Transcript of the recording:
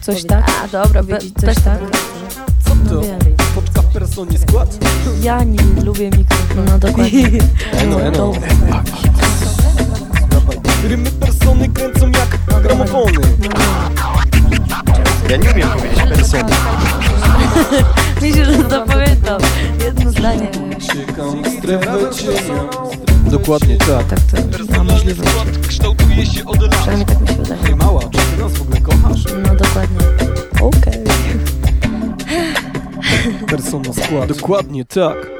Coś tak? A, dobra, be, coś tak. Co No to? Poczka w personie skład? Ja nie lubię mikrofonu. No dokładnie. Eno, eno. Rymy persony kręcą jak gramofony. Ja nie umiem powiedzieć persony. Myślę, że zapamiętam. Jedno zdanie. Ciekam strefę cienia. Dokładnie tak. Tak to ma możliwość. kształtuje się od lat. Przynajmniej tak mi się wydaje. Persona skład. Dokładnie tak.